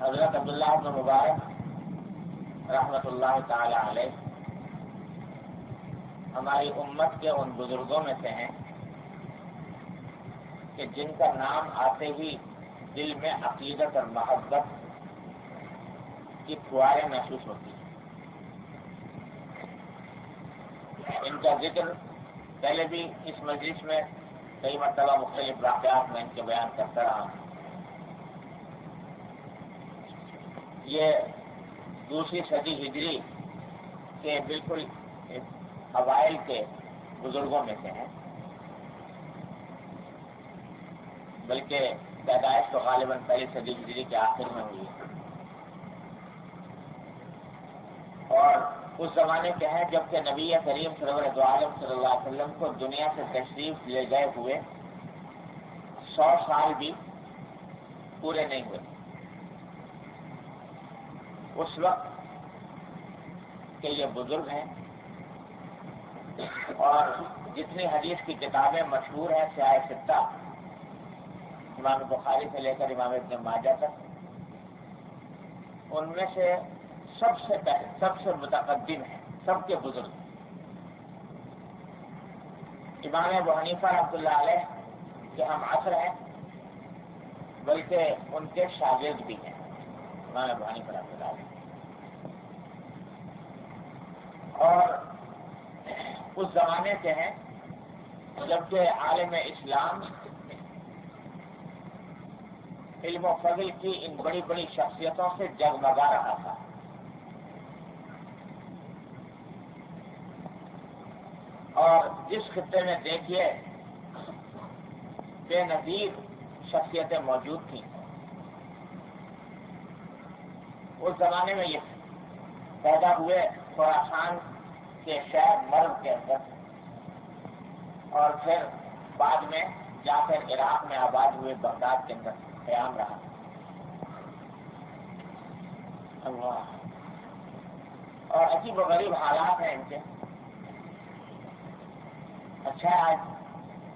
حضرت عبداللہ ابن مبارک رحمۃ اللہ تعالی علیہ ہماری امت کے ان بزرگوں میں سے ہیں کہ جن کا نام آتے ہی دل میں عقیدت اور محبت کی فواریں محسوس ہوتی ہیں۔ ان کا ذکر پہلے بھی اس مجلس میں کئی مرتبہ مختلف واقعات میں ان کے بیان کرتا رہا ہوں۔ یہ دوسری صدی ہجری کے بالکل اوائل کے بزرگوں میں سے ہیں۔ بلکہ پیدائش تو غالباً پہلی صدی ہجری کے آخر میں ہوئی ہے۔ اور اس زمانے کے ہیں جبکہ نبی کریم سرور عالم صلی اللہ علیہ وسلم کو دنیا سے تشریف لے گئے ہوئے سو سال بھی پورے نہیں ہوئے۔ اس وقت کے یہ بزرگ ہیں اور جتنی حدیث کی کتابیں مشہور ہیں سیاح سطح امام بخاری سے لے کر امام ابن ماجہ تک، ان میں سے سب سے پہلے سب سے متقدم ہے سب کے بزرگ۔ امام ابو حنیفہ رحمۃ اللہ علیہ کے ہم عصر ہیں، بلکہ ان کے شاگرد بھی ہیں۔ امام ابو حنیفہ رحمۃ اللہ اور اس زمانے کے ہیں جبکہ عالم اسلام علم و فضل کی ان بڑی بڑی شخصیتوں سے جگمگا رہا تھا۔ اور جس خطے میں دیکھیے بے نظیر شخصیتیں موجود تھیں۔ اس زمانے میں یہ پیدا ہوئے خوراسان کے شہر مرد کے اندر۔ اور پھر بعد میں جا کر عراق میں آباد ہوئے بغداد کے اندر قیام رہا۔ اللہ۔ اور عجیب و غریب حالات ہیں ان کے۔ اچھا ہے آج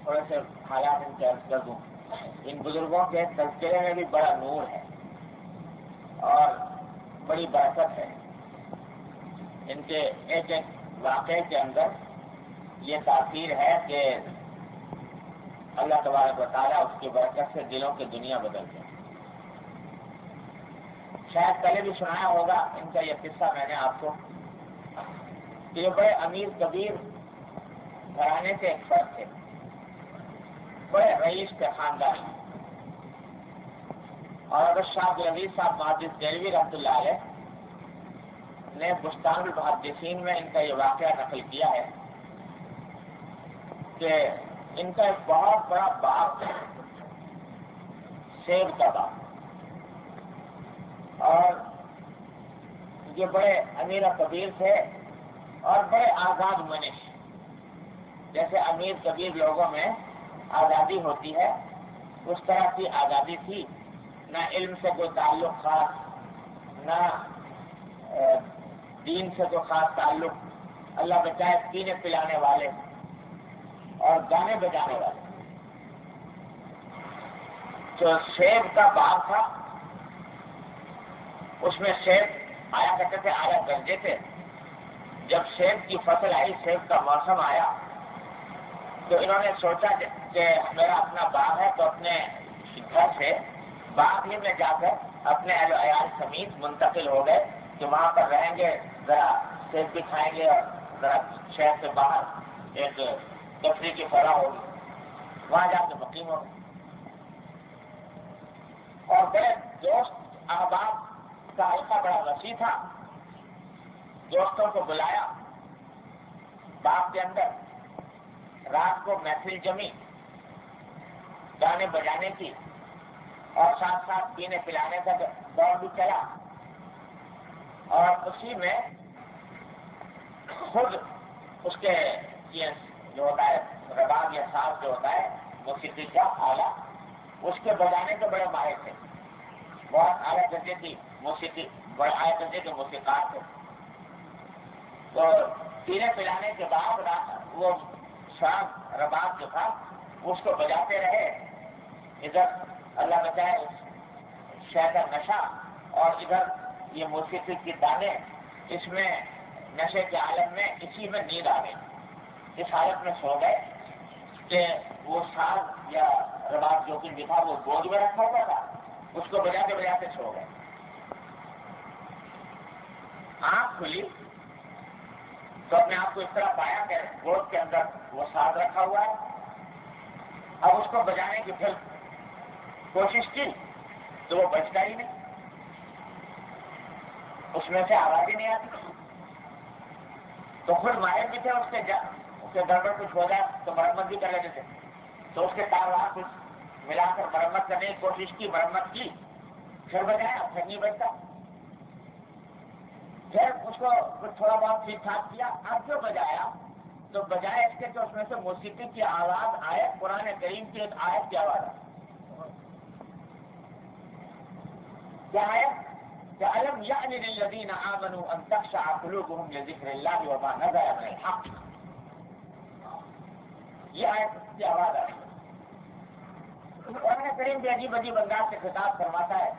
تھوڑے سے حالات ان کے عرض کر دوں۔ ان بزرگوں کے تذکرے میں بھی بڑا نور ہے۔ اور بڑی برکت ہے۔ ان کے ایک ایک واقعے کے اندر یہ تاثیر ہے کہ اللہ تبارک و تعالیٰ اس کی برکت سے دلوں کی دنیا بدل گئی شاید پہلے بھی سنایا ہوگا، ان کا یہ قصہ میں نے آپ کو کہ یہ بڑے امیر کبیر گھرانے سے ایک فرق تھے، بڑے رئیس کے خاندان۔ اور اگر شاہ لویز صاحب معذد دلوی رحمۃ اللہ علیہ نے بستان البحدثین میں ان کا یہ واقعہ نقل کیا ہے کہ ان کا ایک بہت بڑا باغ ہے، سیب کا باغ۔ اور یہ بڑے امیر کبیر تھے اور بڑے آزاد منش۔ جیسے امیر کبیر لوگوں میں آزادی ہوتی ہے، اس طرح کی آزادی تھی۔ نہ علم سے کوئی تعلق خاص، نہ دین سے کوئی خاص تعلق۔ اللہ بچائے پینے پلانے والے اور گانے بجانے والے۔ جو سیب کا باغ تھا، اس میں سیب آیا کرتے تھے، آیا درجے تھے۔ جب سیب کی فصل آئی سیب کا موسم آیا، تو انہوں نے سوچا کہ میرا اپنا باغ ہے، تو اپنے گھر سے باغ ہی میں جا کر اپنے اہل عیال سمیت منتقل ہو گئے کہ وہاں پر رہیں گے، ذرا سیب بھی کھائیں گے اور ذرا شہر سے باہر ایک تفریح کی فلاح ہوگی۔ وہاں جا کے مقیم ہو اور بڑے دوست احباب کا حلقہ بڑا وسیع تھا۔ دوستوں کو بلایا۔ باغ کے اندر رات کو محفل جمی۔ گانے بجانے کی۔ اور ساتھ ساتھ پینے پلانے کا دور بھی چلا۔ اور اسی میں خود اس کے جو ہوتا ہے، رباب یا ساز جو ہوتا ہے موسیقی کا آلہ، اس کے بجانے کے بڑے ماہر تھے۔ بہت اعلیٰ درجے کی موسیقی بڑے اعلیٰ درجے کے موسیقار تھے۔ تو پینے پلانے کے بعد وہ شام رباب جو تھا، اس کو بجاتے رہے۔ ادھر اللہ بچائے اس شہر کا نشہ اور ادھر یہ موسیقی کی دانے اس میں نشے کے عالم میں اسی میں نیند آ گئی۔ اس حالت میں سو گئے کہ وہ ساز یا رباب جو بھی تھا وہ بوجھ میں رکھا ہوا تھا۔ اس کو بجاتے بجاتے سو گئے۔ آنکھ کھلی تو اپنے آپ کو اس طرح پایا کہ گود کے اندر وہ ساز رکھا ہوا ہے۔ اب اس کو بجانے کی پھر کوشش کی تو وہ بچتا ہی نہیں۔ اس میں سے آواز ہی نہیں آتی۔ تو خود ماہر بھی تھے، اس کے اس کے گھر کچھ ہو جائے تو مرمت بھی کر لیتے تھے۔ تو اس کے کاروبار کچھ ملا کر مرمت کرنے کی کوشش کی، مرمت کی۔ پھر بجایا پھر نہیں بچتا۔ پھر اس کو کچھ تھوڑا بہت ٹھیک ٹھاک کیا۔ اب جو بجایا، تو بجائے اس کے تو اس میں سے موسیقی کی آواز آئے پرانے کریم کی ایک آیت کی آواز آئے کیا یعنی یہ آیت کی آواز قرآن کریم بھی عجیب عجیب انداز سے خطاب فرماتا ہے.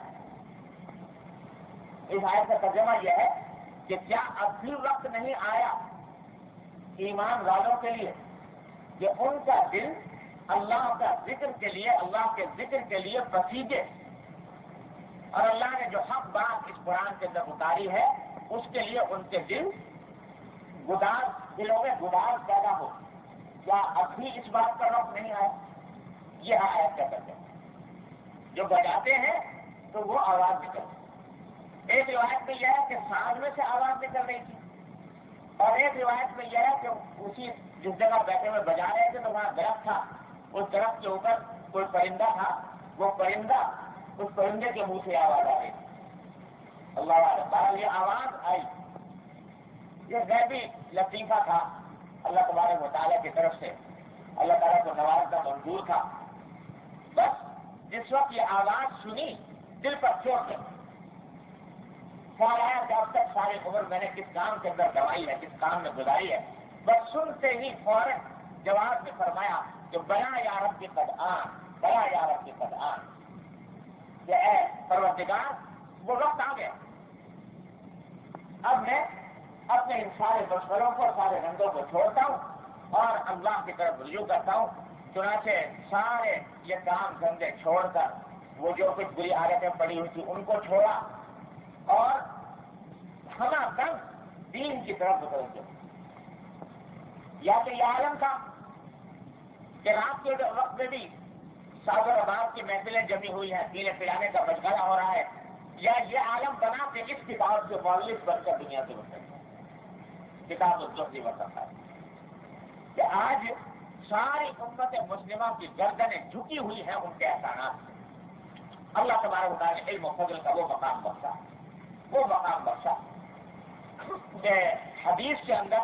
اس آیت کا ترجمہ یہ ہے کہ کیا اب بھی وقت نہیں آیا ایمان والوں کے لیے کہ ان کا دل اللہ کا ذکر کے لیے، اللہ کے ذکر کے لیے پسیجے اور اللہ نے جو حق بات اس قرآن کے اندر اتاری ہے، اس کے لیے ان کے دل گدار دلوں میں گدار پیدا ہو۔ کیا اب بھی اس بات کا وقت نہیں آیا؟ یہ آیت کا کرتے ہیں؟ جو بجاتے ہیں تو وہ آواز نکلتی ایک روایت میں یہ ہے کہ سانس میں سے آواز نکل رہی تھی۔ اور ایک روایت میں یہ ہے کہ اسی جس جگہ بیٹھے ہوئے بجا رہے تھے تو وہاں درخت تھا۔ اس درخت کے اوپر کوئی پرندہ تھا۔ وہ پرندہ اس پرندے کے منہ سے آواز آ رہی اللہ تعالیٰ یہ آواز آئی۔ یہ غیبی لطیفہ تھا۔ اللہ تبارک مطالعہ کی طرف سے۔ اللہ تعالیٰ کو نوازنا منظور تھا۔ بس جس وقت یہ آواز سنی، دل پر چوٹ گئی۔ خیال کہ اب تک ساری عمر میں نے کس کام کے اندر دوائی ہے، کس کام میں گزاری ہے۔ بس سنتے ہی فوراً جواب میں فرمایا کہ بیا یارب کی قد آن بیا یارب کی قد آن۔ کہ اے پروردگار، وہ وقت آ گیا۔ اب میں اپنے ان سارے مشوروں کو، سارے رنگوں کو چھوڑتا ہوں اور اللہ کی طرف رجوع کرتا ہوں۔ چنانچہ سارے یہ کام دھندے چھوڑ کر، وہ جو کچھ بری عادتیں پڑی ہوئی تھی، ان کو چھوڑا۔ اور ہما دم دین کی طرف بدل دو یا تو یہ عالم تھا کہ رات کے وقت میں بھی ساگر آباد کی محفلیں جمی ہوئی ہیں پینے پلانے کا بچگانا ہو رہا ہے۔ یا یہ عالم بنا کہ اس کتاب سے مولف بن کر دنیا سے بن کتاب الزہدی وسط ہے۔ کہ آج ساری امت مسلمہ کی گردنیں جھکی ہوئی ہیں ان کے احسانات اللہ تبارک تعالیٰ علم و فضل کا وہ مقام بخشا۔ وہ مقام بخشا۔ کہ حدیث کے اندر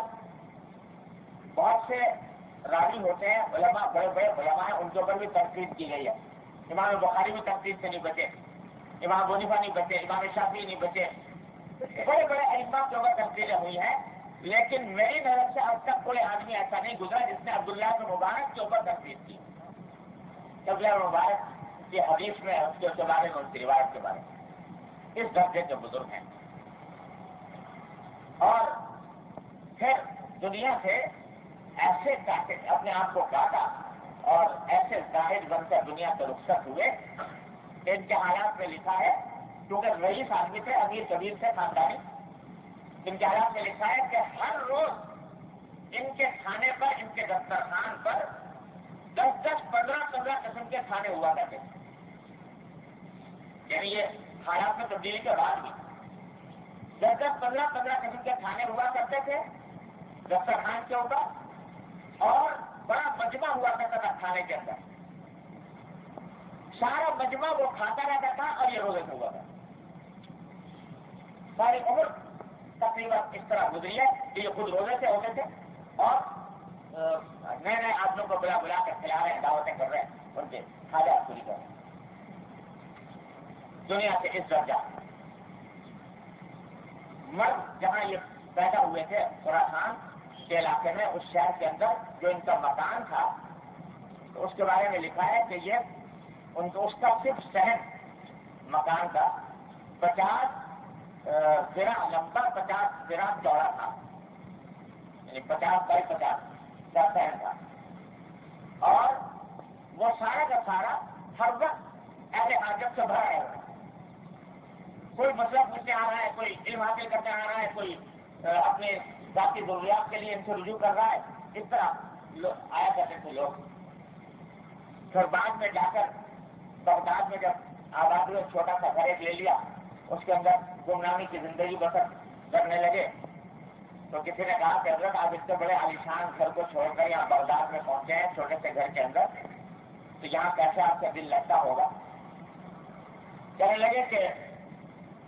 بہت سے راضی ہوتے ہیں، علماء، بڑے بڑے علماء ہیں، ان کے اوپر بھی تنقید کی گئی ہے۔ امام بخاری بھی تنقید سے نہیں بچے، امام بنیفا نہیں بچے، امام شافی نہیں بچے۔ بڑے بڑے علما کے اوپر تنقیدیں ہوئی ہیں، لیکن میری نظر سے اب تک کوئی آدمی ایسا نہیں گزرا جس نے عبداللہ کے مبارک کے اوپر تنقید کی۔ عبداللہ مبارک کی حدیث میں اس کے بارے میں ان کی روایت کے بارے میں۔ اس درجے کے بزرگ ہیں۔ اور پھر دنیا سے ایسے کاٹے اپنے آپ کو کاٹا اور ایسے ظاہر بن کر دنیا سے رخصت ہوئے۔ ان کے حالات میں لکھا ہے، کیونکہ رئیس آدمی تھے، امیر کبیر سے خاندانی۔ ان کے حالات میں لکھا ہے کہ ہر روز ان کے کھانے پر، ان کے دسترخوان پر دس دس، پندرہ پندرہ قسم کے کھانے ہوا کرتے تھے۔ یعنی یہ حالات میں تبدیلی کے بعد بھی دس دس، پندرہ پندرہ قسم کے کھانے ہوا کرتے تھے۔ دسترخوان کے اوپر اور بڑا مجمع ہوا کرتا تھا کھانے کے اندر۔ سارا مجمع وہ کھاتا رہتا تھا اور یہ روزے سے ہوا تھا۔ ساری عمر تقریباً اس طرح گزری ہے کہ یہ خود روزے سے ہوتے تھے اور نئے نئے آدمیوں کو بلا بلا کر کھلا رہے ہیں دعوتیں کر رہے ہیں ان کے حاجات پوری کر رہے ہیں دنیا سے اس درجہ۔ مرد جہاں یہ پیدا ہوئے تھے خوراسان کے علاقے میں اس شہر کے اندر جو ان کا مکان تھا، تو اس کے بارے میں لکھا ہے کہ یہ ان کو اس کا صرف سہن مکان کا پچاس زرا لمبا پچاس زرا چوڑا تھا۔ یعنی پچاس بائی پچاس کا پہن تھا۔ اور وہ سارا کا سارا ہر وقت ایسے حاجت سے بھرا ہے کوئی مسئلہ پوچھنے آ رہا ہے، کوئی علم حاصل کرنے آ رہا ہے، کوئی اپنے ذاتی ضروریات کے لیے ان سے رجوع کر رہا ہے۔ اس طرح آیا کرتے تھے لوگ۔ پھر بعد میں جا کر بغداد میں جب آبادی نے چھوٹا سا گھر لے لیا۔ اس کے اندر گمنامی کی زندگی بسر کرنے لگے۔ تو کسی نے کہا کہ حضرت، آپ اتنے بڑے عالیشان گھر کو چھوڑ کر یہاں بغداد میں پہنچے ہیں، چھوٹے سے گھر کے اندر۔ تو یہاں کیسے آپ کا دل لگتا ہوگا؟ کہنے لگے کہ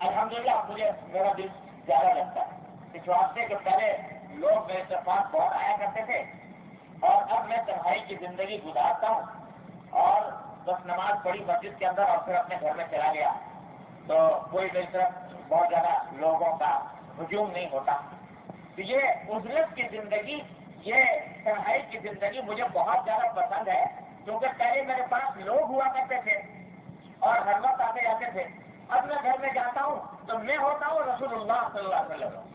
الحمدللہ، مجھے میرا دل زیادہ لگتا ہے۔ اس واسطے کہ پہلے لوگ میرے پاس بہت آیا کرتے تھے اور اب میں تنہائی کی زندگی گزارتا ہوں اور بس نماز پڑھی مسجد کے اندر اور پھر اپنے گھر میں چلا گیا تو کوئی میری طرف بہت زیادہ لوگوں کا ہجوم نہیں ہوتا تو یہ اجرت کی زندگی، یہ تنہائی کی زندگی مجھے بہت زیادہ پسند ہے کیونکہ پہلے میرے پاس لوگ ہوا کرتے تھے اور ہر وقت آتے جاتے تھے۔ اب میں گھر میں جاتا ہوں تو میں ہوتا ہوں رسول اللہ صلی اللہ علیہ وسلم۔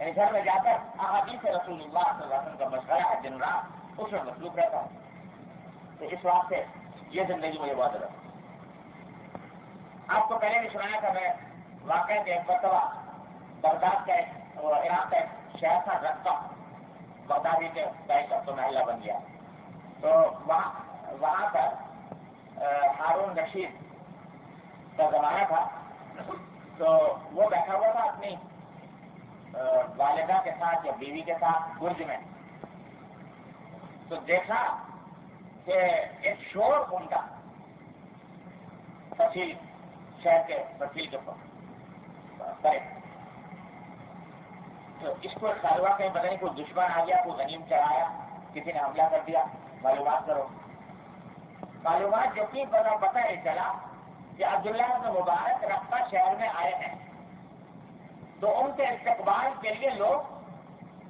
یعنی گھر میں جا کر احادی جی سے رسول اللہ صلی اللہ علیہ وسلم کا مشورہ ہے دن رات اس میں مصروف رہتا ہوں۔ تو اس واسطے یہ زندگی مجھے بہت زیادہ آپ کو پہلے بھی سنایا تھا، میں واقع کے ایک مرتبہ بغداد کا ایک عراق کا ایک شہر تھا رقہ بغدادی کے ایک تو محلہ بن گیا۔ تو وہاں وہاں پر ہارون رشید کا زمانہ تھا۔ تو وہ بیٹھا ہوا تھا اپنی والدہ کے ساتھ یا بیوی کے ساتھ برج میں۔ تو دیکھا کہ ایک شور ان کا فصیل شہر کے فصیل کے کرے۔ تو اس کو خیال ہوا کہیں پتہ نہیں کوئی دشمن آ گیا کوئی غنیم چڑھایا، کسی نے حملہ کر دیا، معلومات کرو۔ معلومات جو کہ پتا پتہ نہیں چلا کہ عبداللہ مبارک رفتہ شہر میں آئے ہیں۔ تو ان کے استقبال کے لیے لوگ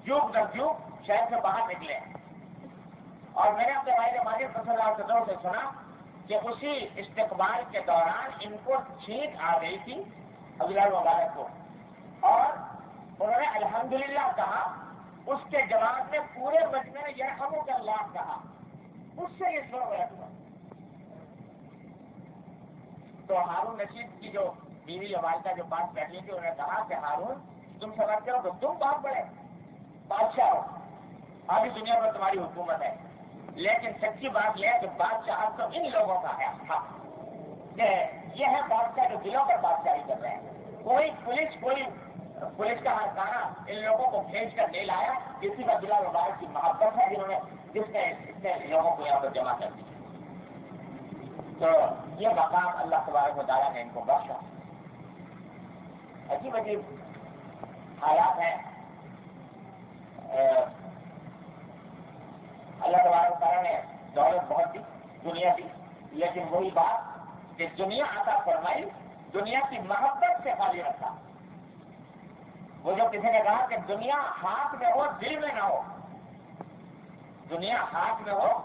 جوک در جوک شہر سے باہر نکلے۔ اور میں نے اپنے بھائی ماجد صلی اللہ علیہ وسلم سے سنا کہ اسی استقبال کے دوران ان کو چھینک آ گئی تھی عبداللہ مبارک کو۔ اور انہوں نے الحمدللہ کہا، اس کے جواب میں پورے مجمے نے یہ خبروں کا لابھ کہا۔ اس سے یہ سو گیا تو ہارون نشید کی جو بیوی والدہ جو بات کر بیٹھی تھی، انہوں نے کہا کہ ہارون، تم سمجھتے ہو تو تم بات بڑے، بادشاہ ہو۔ ابھی دنیا پر تمہاری حکومت ہے۔ لیکن سچی بات یہ ہے کہ بادشاہ تو ان لوگوں کا ہے۔ ہاں۔ کہ یہ ہے بادشاہ جو دلوں پر بادشاہی کر رہے ہیں۔ کوئی پولیس کوئی پولیس کا ہر ان لوگوں کو کھینچ کر نہیں لایا کسی کا دلا مبارک کی محبت ہے، جنہوں نے جس نے اتنے لوگوں کو یہاں پر جمع کر دی تو یہ مقام اللہ تبارک و تعالیٰ نے ان کو بخشا۔ عجیب عجیب حالات ہیں اللہ تبارک تعالیٰ نے دولت بہت دی، دنیا دی۔ لیکن وہی بات کہ دنیا آتا فرمائی، دنیا کی محبت سے خالی رکھا۔ وہ جو کسی نے کہا کہ دنیا ہاتھ میں ہو، دل میں نہ ہو۔ دنیا ہاتھ میں ہو،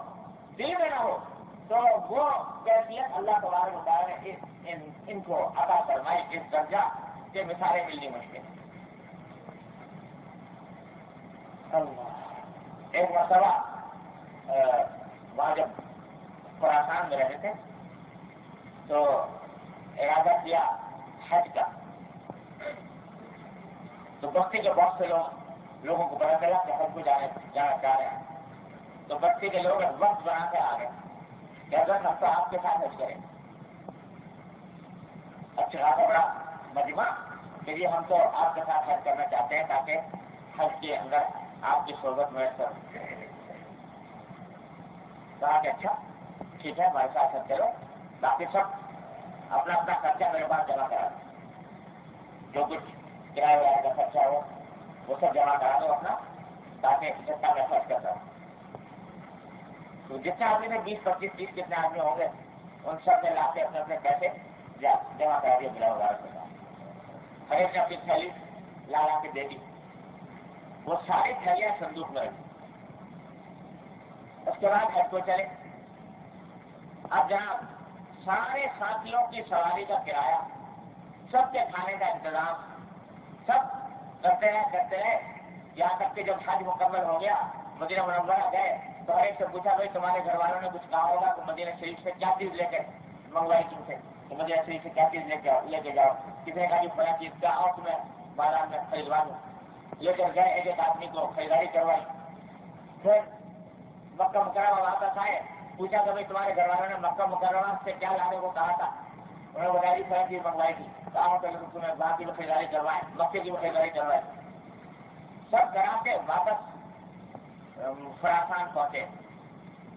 دل میں نہ ہو۔ تو وہ کیفیت اللہ تبارک تعالیٰ نے ان کو عطا فرمائی، اس درجہ کے مثالیں ملنی مشکل ایک مرتبہ وہاں جب خوراسان میں رہے تھے تو ارادہ کیا حج کا۔ تو بستی کے بہت سے لوگ لوگوں کو پتا چلا کہ حج کو جانے جانا چاہ رہے ہیں۔ تو بستی کے لوگ وقت بنا کے آ گئے کہ اگر ہفتہ آپ کے ساتھ حج کریں۔ اچھا خاصا بڑا مجمع کہ ہم تو آپ کے ساتھ حج کرنا چاہتے ہیں تاکہ حج کے اندر آپ کی صحبت میں سر کہا کہ اچھا ٹھیک ہے ہمارے ساتھ حج کرو۔ باقی سب اپنا اپنا خرچہ میرے پاس جمع کرا جو کچھ کرایہ ورایہ کا خرچہ ہو، وہ سب جمع کرا دو اپنا، تاکہ جتنا میں خرچ کرتا ہوں تو جتنے آدمی میں بیس، پچیس، تیس کتنے آدمی ہوں گے، ان سب نے لا کے اپنے اپنے پیسے جمع کرا دیے بلا وغیرہ۔ کے ہر ایک نے اپنی تھیلی لا لا کے دے دی وہ ساری تھیلیاں صندوق میں رکھی اس کے بعد ہیڈ کو چلے اب جناب سارے ساتھیوں کی سواری کا کرایہ سب کے کھانے کا انتظام سب کرتے رہے کرتے رہے یہاں تک کہ جب حج مکمل ہو گیا مدینہ منورہ گئے تو ہر ایک سے پوچھا بھائی تمہارے گھر والوں نے کچھ کہا ہوگا تو مدینہ شریف سے کیا چیز لے کے منگوائی تم سے تو مدینہ شریف سے کیا چیز لے کے لے کے جاؤ۔ کسی نے کہا کہ بڑا چیز کیا اور تمہیں بازار میں خریدوا دوں لے کر گئے ایک ایک آدمی کو خریداری کروائی۔ پھر مکہ مکرمہ واپس آئے پوچھا کہ بھائی تمہارے گھر والوں نے مکہ مکرمہ سے کیا لانے کو کہا تھا؟ انہوں نے بتایا جی، ساری چیز منگوائی تھی۔ کہا کہ تمہیں وہاں کی بھی خریداری کروائے مکے کی بھی خریداری کروائے سب کرا کے واپس خراسان پہنچے۔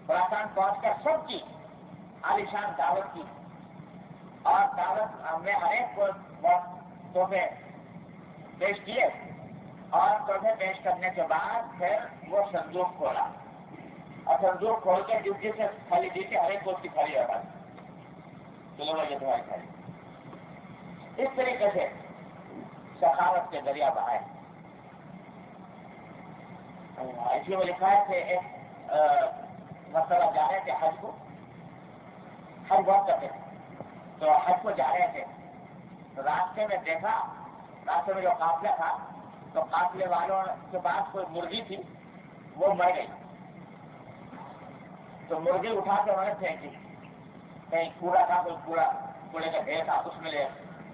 خراسان پہنچ کر سب کی، عالیشان دعوت کی۔ اور دعوت ہم نے ہر ایک کو تحفے پیش کیے اور تحفے پیش کرنے کے بعد پھر وہ صندوق کھولا۔ اور صندوق کھول کے جس جس سے تھالی دی تھی ہر ایک کو اس کی تھالی ہٹا چلو یہ تمہاری تھالی اس طریقے سے سخاوت کے ذریعہ بہائے۔ اس لیے وہ لکھا ہے کہ ایک مسئلہ جا رہے حج کو، حج بہت کرتے تھے تو حج کو جا رہے تھے تو راستے میں دیکھا، راستے میں جو قافلہ تھا، تو قافلے والوں کے پاس کوئی مرغی تھی، وہ مر گئی۔ تو مرغی اٹھا کے انہوں نے پھینکی۔ کہیں کوڑا تھا، کوئی کوڑا، کوڑے کا ڈھیر تھا، اس میں لے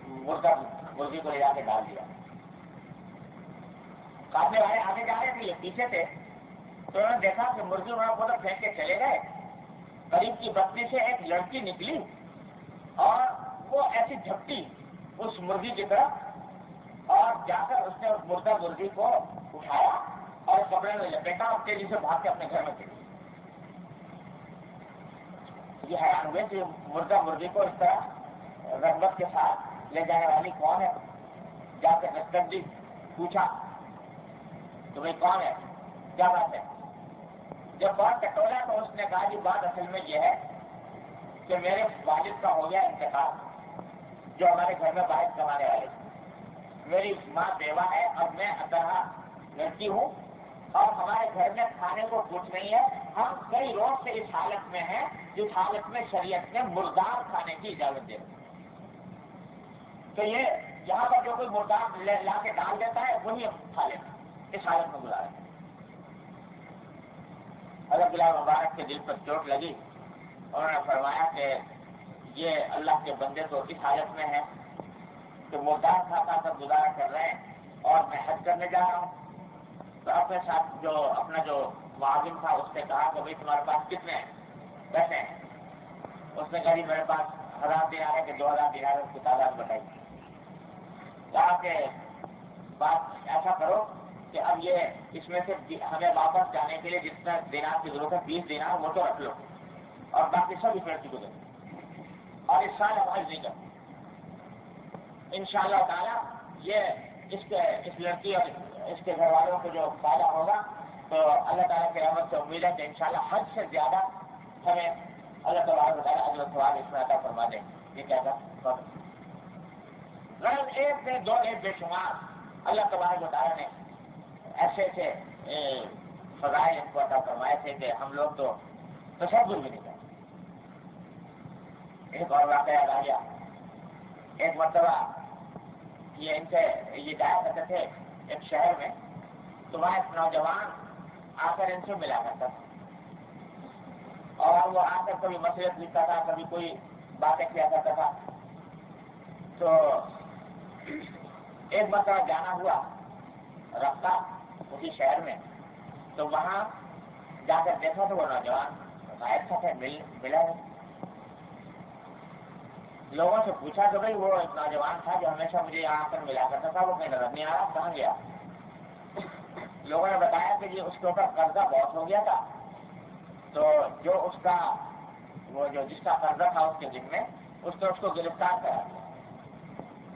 مرغا، مرغی کو لے جا کے ڈال دیا۔ قافلے والے آگے جا رہے تھے یہ پیچھے تھے۔ تو انہوں نے دیکھا کہ مرغی انہوں کو تو پھینک کے چلے گئے۔ قریب کی بستی سے ایک لڑکی نکلی۔ اور وہ ایسی جھپٹی اس مرغی کی طرف اور جا کر اس نے اس مردہ مرغی کو اٹھایا اور کپڑے میں لپیٹا اور تیزی سے بھاگ کے اپنے گھر میں چلی یہ حیران ہوئے کہ مردہ مرغی کو اس طرح رغبت کے ساتھ لے جانے والی کون ہے؟ جا کے دستک دی پوچھا تو بھائی کون ہے؟ کیا بات ہے؟ جب بات کٹولا تو اس نے کہا کہ بات اصل میں یہ ہے کہ میرے والد کا ہو گیا انتقال، جو ہمارے گھر میں باعث کمانے والے تھے۔ میری ماں بیوہ ہے اور میں اطرا لڑکی ہوں اور ہمارے گھر میں کھانے کو کچھ نہیں ہے۔ ہم کئی روز سے اس حالت میں ہیں، جس حالت میں شریعت نے مردار کھانے کی اجازت دے تو یہ یہاں پر جو کوئی مردار لا کے ڈال دیتا ہے، وہی کھا لیتے اس حالت میں گزارے۔ حضرت بلال مبارک کے دل پر چوٹ لگی۔ انہوں نے فرمایا کہ یہ اللہ کے بندے تو اس حالت میں ہے کہ مردار کھاتا کر گزارا کر رہے ہیں اور میں حج کرنے جا رہا ہوں۔ تو اپنے ساتھ جو اپنا جو معاون تھا، اس نے کہا کہ بھائی تمہارے پاس کتنے پیسے ہیں۔ اس نے کہا جی، میرے پاس ہزار دن آ کہ دو ہزار دن اس کی تعداد بتائی کہا کہ بات ایسا کرو کہ اب یہ اس میں سے ہمیں واپس جانے کے لیے جتنا دینار کی ضرورت ہے، بیس دینار وہ تو رکھ لو۔ اور باقی سب اس لڑکی کو دو اور اس سال ہم حج نہیں کرتے ان شاء اللہ تعالیٰ یہ اس کے اس لڑکی اور اس کے گھر والوں کو جو فائدہ ہوگا، تو اللہ تعالیٰ کے رحمت سے امید ہے کہ انشاءاللہ حج سے زیادہ ہمیں اللہ تعالیٰ بتایا اجر سوال اس میں عطا فرما دیں یہ کیا تھا؟ ایک دے دو ایک بے شمار۔ اللہ تبارک تعالیٰ نے ایسے ایسے فضائل ان کو عطا فرمائے تھے کہ ہم لوگ تو تصور بھی نہیں کرتے ایک اور واقعہ یاد آ گیا ایک مرتبہ یہ ان سے یہ جایا کرتے تھے ایک شہر میں تو وہاں ایک نوجوان آ کر ان سے ملا کرتا تھا اور وہ آ کر کبھی مسئلہ لکھتا تھا کبھی کوئی باتیں کیا کرتا تھا تو ایک مرتبہ جانا ہوا رفتہ اسی شہر میں تو وہاں جا کر دیکھا تو وہ نوجوان غائب تھا مل ملا ہے۔ لوگوں سے پوچھا کہ بھائی وہ ایک نوجوان تھا جو ہمیشہ مجھے یہاں پر ملا کرتا تھا، وہ کہیں نظر نہیں آ رہا، کہاں گیا؟ لوگوں نے بتایا کہ جی اس کے اوپر قرضہ بہت ہو گیا تھا۔ تو جو اس کا، وہ جو جس کا قرضہ تھا اس کے دن میں اس نے اس کو گرفتار کرا دیا۔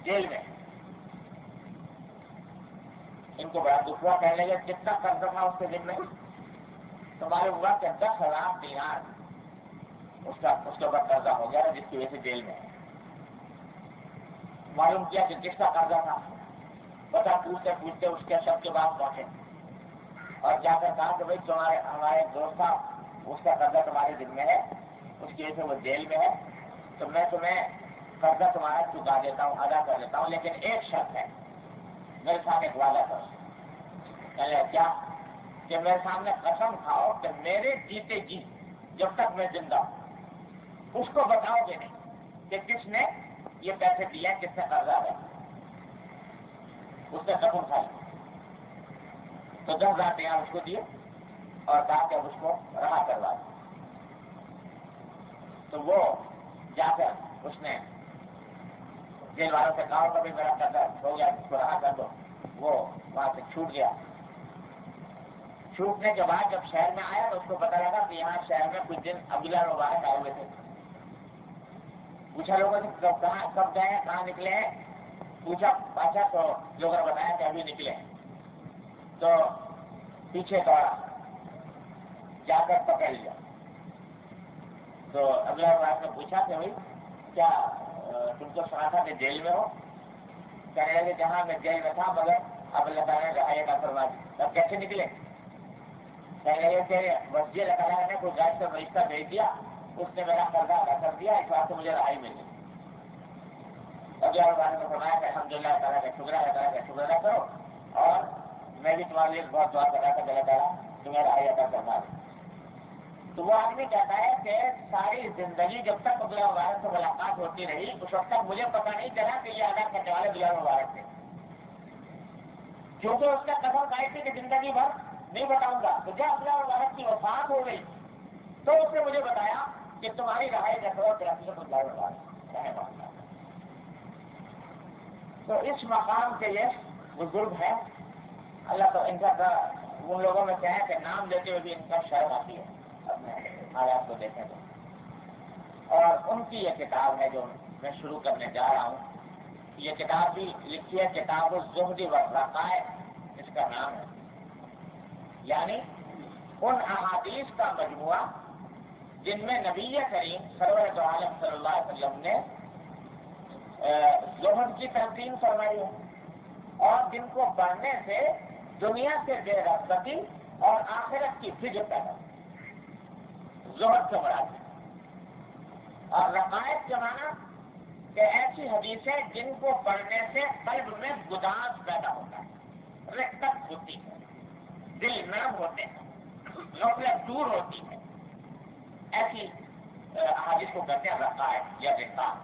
جیل میں۔ ان کو بڑا دکھ ہوا، کہنے لگے، کتنا قرضہ تھا اس کے دن میں تو معلوم ہوا کہ دس ہزار دینار اس کا، اس کے اوپر قرضہ ہو گیا، جس کی وجہ سے جیل میں۔ ہے معلوم کیا کہ کس کا قرضہ تھا؟ پتا پوچھتے پوچھتے اس کے سب کے بعد پہنچے اور جا کر کہا کہ بھائی تمہارے ہمارے دوست تھا اس کا قرضہ تمہارے دن میں ہے، اس کی وجہ سے وہ جیل میں ہے۔ تو میں تمہیں قرضہ تمہارا چکا دیتا ہوں، ادا کر لیتا ہوں، لیکن ایک شرط ہے۔ میرے ساتھ ایک وعدہ کرو کیا؟ کہ میرے سامنے قسم کھاؤ کہ میرے جیتے جی جب تک میں زندہ ہوں، اس کو بتاؤ گے نہیں کہ کس نے یہ پیسے دیے کس نے قرضہ ہے۔ اس نے قسم کھائی تو دس ہزار تیار اس کو دیے اور کہا کہ اس کو رہا کروا۔ دیا تو وہ جا کر اس نے جیل والوں سے کہا کبھی میرا قدر ہو گیا جس کو رہا کر دو۔ وہ وہاں سے چھوٹ گیا۔ چھوٹنے کے بعد جب شہر میں آیا تو اس کو پتا لگا کہ یہاں شہر میں کچھ دن عبداللہ مبارک آئے ہوئے تھے۔ پوچھا لوگوں سے کب کہاں کب گئے کہاں نکلے پوچھا، پاچھا تو لوگوں نے بتایا کہ ابھی نکلے تو پیچھے دوڑا جا کر پکڑ لیا۔ تو اگلا بات نے پوچھا کہ بھائی، کیا تم کو سنا تھا کہ جیل میں ہو؟ کہنے لگے جہاں میں جیل میں تھا، مگر اب اللہ تعالیٰ نے رہائی کا فرما دی اب کیسے نکلے؟ کہنے لگے کہ مسجد اللہ تعالیٰ نے کوئی گاڑی سے رشتہ بھیج دیا۔ اس نے میرا قرضہ ادا کر دیا، اس بات مجھے رہائی ملی۔ اگلا بات نے فرمایا کہ الحمد للہ تعالیٰ کا شکر اللہ تعالیٰ کا شکر ادا کرو۔ اور میں بھی تمہارے لیے بہت دعا کر رہا تھا کہ اللہ تعالیٰ تمہیں رہائی ادا کرنا دے۔ تو وہ آدمی کہتا ہے کہ ساری زندگی جب تک عبداللہ مبارک سے ملاقات ہوتی رہی اس وقت تک مجھے پتا نہیں چلا کہ یہ ادا کرنے والے عبداللہ مبارک تھے۔ کیونکہ اس کا قدم کھائی تھی کہ زندگی بھر نہیں بتاؤں گا۔ تو جب عبداللہ مبارک کی وفات ہو گئی، تو اس نے مجھے بتایا کہ تمہاری رہائی کا سبب تیرا عبداللہ مبارک تو اس مقام کے یہ بزرگ ہے اللہ تو ان کا ان لوگوں میں کیا ہے کہ نام لیتے ہوئے بھی ان کا شرم آتی ہے۔ حالات کو دیکھیں تو اور ان کی یہ کتاب ہے جو میں شروع کرنے جا رہا ہوں۔ یہ کتاب بھی لکھی ہے، کتاب الزہدی و رقائے اس کا نام ہے۔ یعنی ان احادیث کا مجموعہ جن میں نبی کریم سرور عالم صلی اللہ علیہ وسلم نے زہد کی تنظیم فرمائی ہے۔ اور جن کو پڑھنے سے دنیا سے بے رغبتی اور آخرت کی فکر پیدا زہد سے مراد۔ اور رقائد کے معنی کہ ایسی حدیثیں جن کو پڑھنے سے قلب میں گداس پیدا ہوتا ہے۔ رقت ہوتی ہے۔ دل نرم ہوتے ہیں۔ نوکریاں دور ہوتی ہے ایسی حادث کو کہتے ہیں رقائد یا رقاب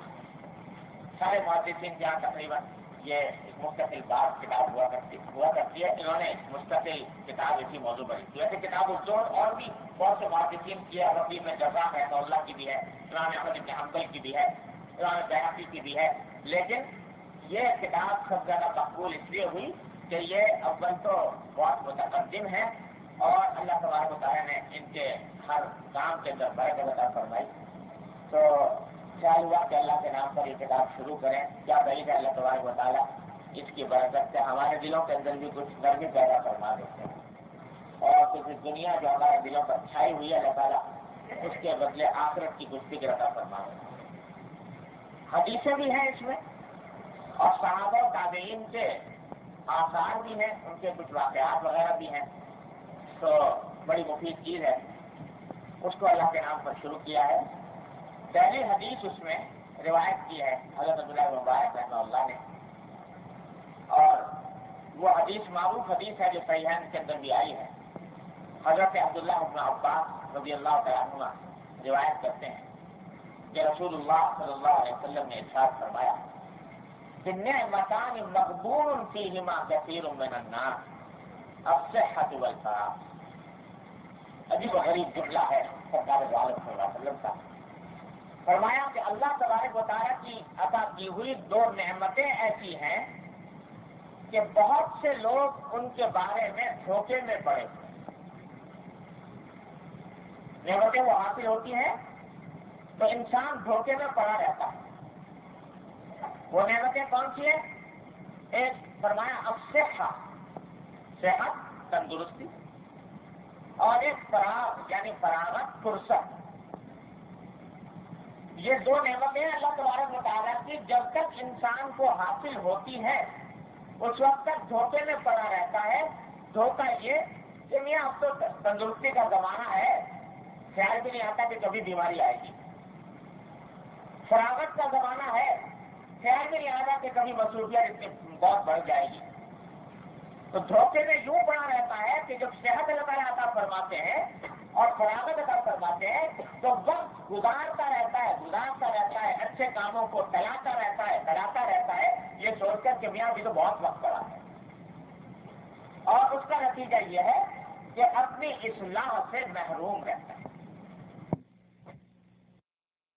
سارے محدثین کے یہاں تقریباً یہ مستقل بات کتاب ہوا کرتی ہوا کرتی ہے۔ انہوں نے مستقل کتاب اسی موضوع پر لکھی۔ ویسے کتاب الزور اور بھی بہت سے محدثین کی ہے ربی میں جزا ہے تو اللہ کی بھی ہے، امام احمد ابن حنبل کی بھی ہے، امام بیاقی کی بھی ہے۔ لیکن یہ کتاب سب زیادہ مقبول اس لیے ہوئی کہ یہ اول تو بہت متقدم ہے۔ اور اللہ تبارک و نے ان کے ہر کام کے اندر برکت عطا فرمائی۔ تو خیال ہوا کہ اللہ کے نام پر یہ کتاب شروع کریں؟ کیا بعید ہے اللہ تبارک و اس کی برکت سے ہمارے دلوں کے اندر بھی کچھ نرمی پیدا فرما دیتے ہیں؟ اور کچھ دنیا جو ہمارے دلوں پر چھائی ہوئی ہے، اللہ تعالیٰ اس کے بدلے آخرت کی کچھ فکر عطا فرما دیتے ہیں حدیثیں بھی ہیں اس میں، اور صحابہ و تابعین کے آثار بھی ہیں، ان کے کچھ واقعات وغیرہ بھی ہیں۔ تو بڑی مفید چیز ہے۔ اس کو اللہ کے نام پر شروع کیا ہے۔ پہلی حدیث اس میں روایت کی ہے، حضرت عبداللہ مبارک رحمہ اللہ نے۔ اور وہ حدیث معروف حدیث ہے جو سیاح کے اندر بھی آئی ہے۔ حضرت عبداللہ ابن عباس رضی اللہ تعالیٰ روایت کرتے ہیں کہ رسول اللہ صلی اللہ علیہ وسلم نے ارشاد فرمایا مکان مقبول فیہما کثیر من الناس۔ الصحت والفراغ عجیب و غریب جملہ ہے سرکار عالم صلی اللہ علیہ وسلم کا۔ فرمایا کہ اللہ تبارک و تعالیٰ کی عطا کی ہوئی دو نعمتیں ایسی ہیں کہ بہت سے لوگ ان کے بارے میں دھوکے میں پڑے۔ نعمتیں وہ حاصل ہوتی ہیں تو انسان دھوکے میں پڑا رہتا ہے۔ وہ نعمتیں کون سی ہیں؟ ایک فرمایا اب صحت، تندرستی، اور ایک فراغ یعنی فراغت، فرصت۔ یہ دو نعمتیں اللہ تبارک مطالعہ کی۔ جب تک انسان کو حاصل ہوتی ہے، اس وقت تک دھوکے میں پڑا رہتا ہے۔ دھوکہ یہ کہ میاں، اب تو تندرستی کا زمانہ ہے۔ خیال بھی نہیں آتا کہ کبھی بیماری آئے گی۔ فراغت کا زمانہ ہے۔ خیال میں نہیں آ کہ کبھی مصروفیات اتنی بہت بڑھ جائے گی۔ تو دھوکے میں یوں پڑا رہتا ہے کہ جب صحت اللہ تعالیٰ عطا فرماتے ہیں اور فراغت عطا فرماتے ہیں، تو وقت گزارتا رہتا ہے، گزارتا رہتا ہے، اچھے کاموں کو ٹلاتا رہتا ہے ٹلاتا رہتا ہے۔ یہ سوچ کر کہ میاں بھی تو بہت وقت پڑا ہے۔ اور اس کا نتیجہ یہ ہے کہ اپنی اصلاح سے محروم رہتا ہے۔